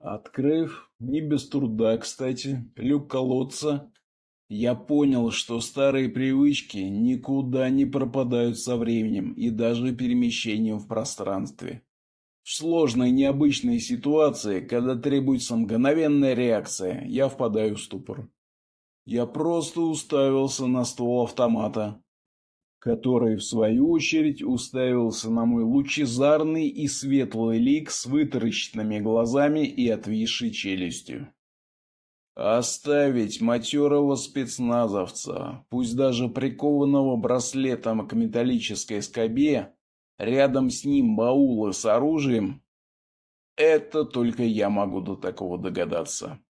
Открыв, не без труда, кстати, люк колодца, я понял, что старые привычки никуда не пропадают со временем и даже перемещением в пространстве. В сложной необычной ситуации, когда требуется мгновенная реакция, я впадаю в ступор. Я просто уставился на ствол автомата, который, в свою очередь, уставился на мой лучезарный и светлый лик с вытаращенными глазами и отвисшей челюстью. Оставить матерого спецназовца, пусть даже прикованного браслетом к металлической скобе, рядом с ним баулы с оружием, это только я могу до такого догадаться.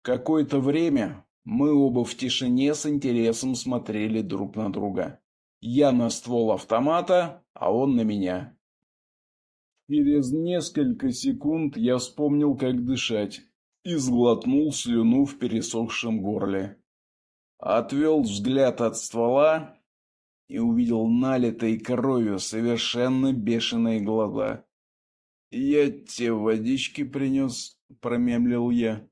Какое-то время мы оба в тишине с интересом смотрели друг на друга. Я на ствол автомата, а он на меня. Через несколько секунд я вспомнил, как дышать, и сглотнул слюну в пересохшем горле. Отвел взгляд от ствола и увидел налитые кровью совершенно бешеные глаза. «Я тебе водички принес», — промемлил я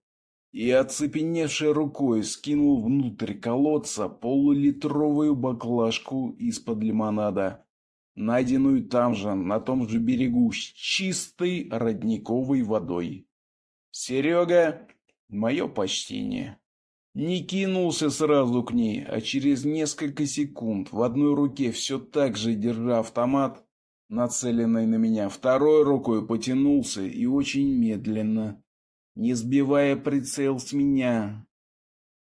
и оцепеневшей рукой скинул внутрь колодца полулитровую баклажку из-под лимонада, найденную там же, на том же берегу, с чистой родниковой водой. Серега, мое почтение, не кинулся сразу к ней, а через несколько секунд в одной руке все так же держа автомат, нацеленный на меня, второй рукой потянулся и очень медленно, не сбивая прицел с меня.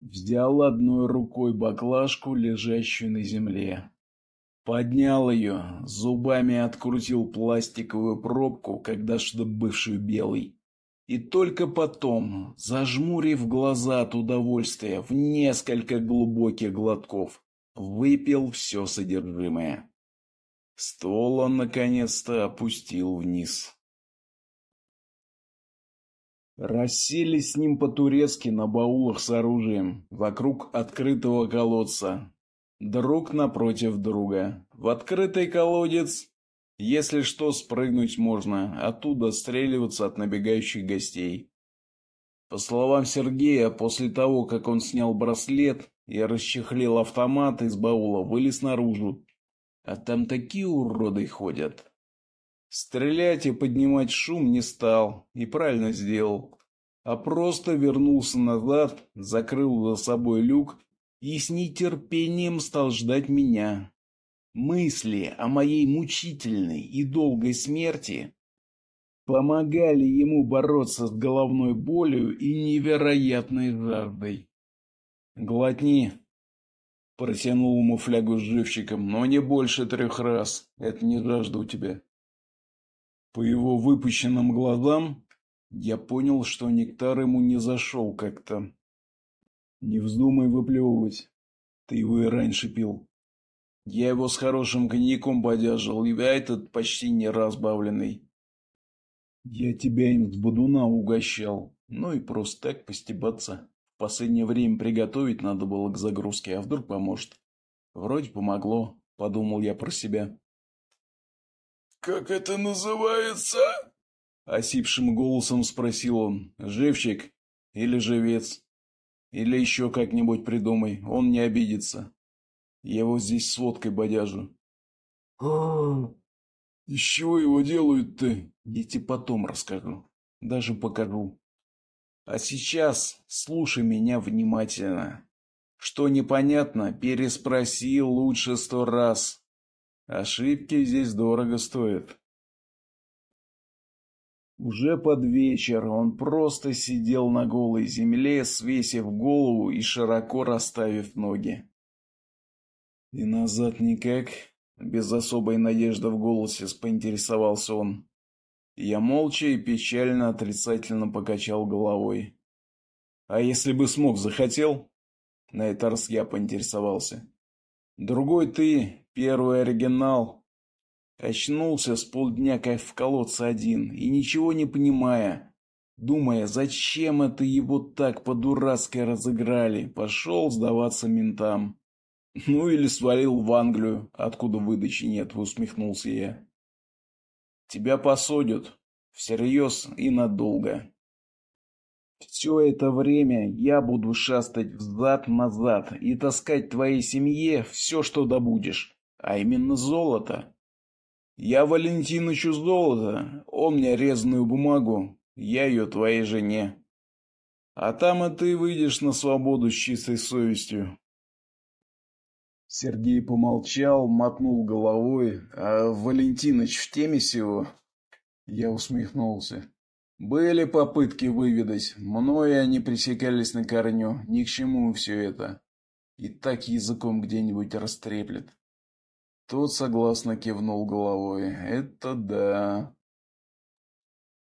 Взял одной рукой баклажку, лежащую на земле. Поднял ее, зубами открутил пластиковую пробку, когда-то бывшую белой. И только потом, зажмурив глаза от удовольствия в несколько глубоких глотков, выпил все содержимое. Ствол он наконец-то опустил вниз. Расселись с ним по-турецки на баулах с оружием, вокруг открытого колодца. Друг напротив друга. В открытый колодец, если что, спрыгнуть можно, оттуда стреливаться от набегающих гостей. По словам Сергея, после того, как он снял браслет и расчехлил автомат из баула, вылез наружу. А там такие уроды ходят. Стрелять и поднимать шум не стал, и правильно сделал, а просто вернулся назад, закрыл за собой люк и с нетерпением стал ждать меня. Мысли о моей мучительной и долгой смерти помогали ему бороться с головной болью и невероятной жаждой. «Глотни!» Протянул ему флягу с живчиком, но не больше трех раз. Это не жажда у тебя. По его выпущенным глазам я понял, что нектар ему не зашел как-то. Не вздумай выплевывать. Ты его и раньше пил. Я его с хорошим коньяком подяжил, и этот почти не разбавленный. Я тебя им с бодуна угощал. Ну и просто так постебаться. В последнее время приготовить надо было к загрузке, а вдруг поможет. Вроде помогло, подумал я про себя. «Как это называется?» Осипшим голосом спросил он. «Живчик? Или живец? Или еще как-нибудь придумай, он не обидится. Я его здесь с водкой бодяжу». «А, из чего его делают-то?» «Я тебе потом расскажу. Даже покажу. А сейчас слушай меня внимательно. Что непонятно, переспроси лучше сто раз. Ошибки здесь дорого стоят. Уже под вечер он просто сидел на голой земле, свесив голову и широко расставив ноги. И назад никак, без особой надежды в голосе поинтересовался он. Я молча и печально отрицательно покачал головой. А если бы смог, захотел? На раз я поинтересовался. Другой ты, Первый оригинал. Очнулся с полдня как в колодце один, и ничего не понимая, думая, зачем это его так по-дурацки разыграли, пошел сдаваться ментам. Ну или свалил в Англию, откуда выдачи нет, усмехнулся я. Тебя посадят, всерьез и надолго. Все это время я буду шастать взад-назад и таскать твоей семье все, что добудешь, а именно золото. Я Валентинычу золото, он мне резную бумагу, я ее твоей жене. А там и ты выйдешь на свободу с чистой совестью. Сергей помолчал, мотнул головой. А Валентиныч в теме сего? Я усмехнулся. Были попытки выведать, мною они пресекались на корню, ни к чему все это. И так языком где-нибудь растреплет. Тот согласно кивнул головой. Это да.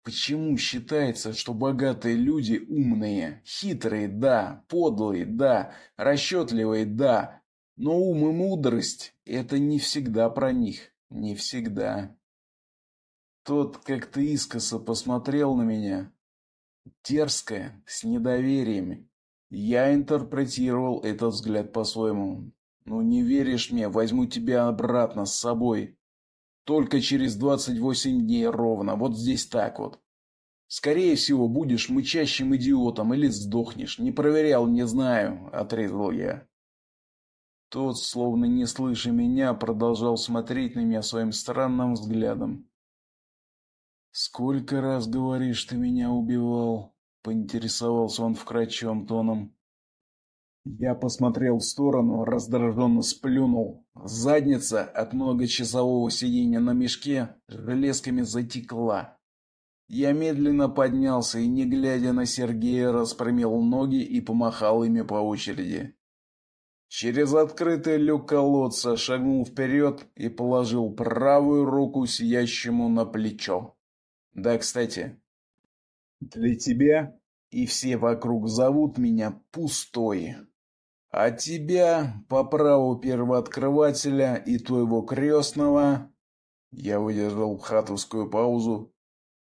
Почему считается, что богатые люди умные, хитрые, да, подлые, да, расчетливые, да, но ум и мудрость – это не всегда про них, не всегда. Тот как-то искоса посмотрел на меня, дерзко, с недоверием. Я интерпретировал этот взгляд по-своему. Ну не веришь мне, возьму тебя обратно с собой. Только через двадцать восемь дней ровно, вот здесь так вот. Скорее всего, будешь мычащим идиотом или сдохнешь. Не проверял, не знаю, отрезал я. Тот, словно не слыша меня, продолжал смотреть на меня своим странным взглядом. «Сколько раз, говоришь, ты меня убивал?» — поинтересовался он вкрадчивым тоном. Я посмотрел в сторону, раздраженно сплюнул. Задница от многочасового сидения на мешке железками затекла. Я медленно поднялся и, не глядя на Сергея, распрямил ноги и помахал ими по очереди. Через открытый люк колодца шагнул вперед и положил правую руку сиящему на плечо. Да, кстати, для тебя и все вокруг зовут меня Пустой. А тебя по праву первооткрывателя и твоего крестного, я выдержал хатовскую паузу,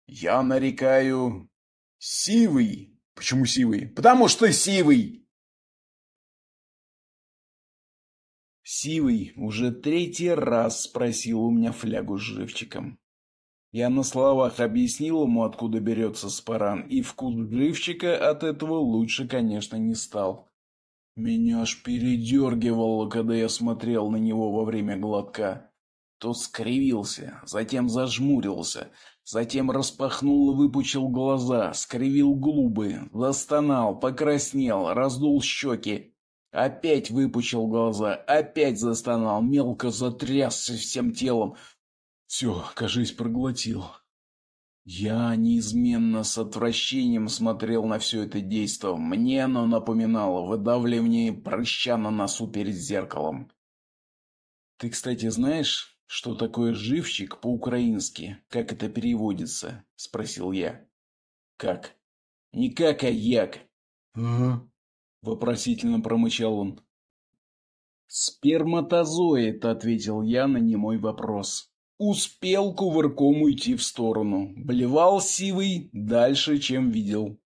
я нарекаю Сивый. Почему Сивый? Потому что Сивый. Сивый уже третий раз спросил у меня флягу с живчиком. Я на словах объяснил ему, откуда берется спаран, и вкус живчика от этого лучше, конечно, не стал. Меня аж передергивало, когда я смотрел на него во время глотка. Тот скривился, затем зажмурился, затем распахнул и выпучил глаза, скривил губы, застонал, покраснел, раздул щеки. Опять выпучил глаза, опять застонал, мелко затрясся всем телом. Все, кажись, проглотил. Я неизменно с отвращением смотрел на все это действо. Мне оно напоминало выдавливание прыща на носу перед зеркалом. Ты, кстати, знаешь, что такое живчик по-украински? Как это переводится? Спросил я. Как? Не как, а як. Ага. Вопросительно промычал он. Сперматозоид, ответил я на немой вопрос. Успел кувырком уйти в сторону. Блевал сивый дальше, чем видел.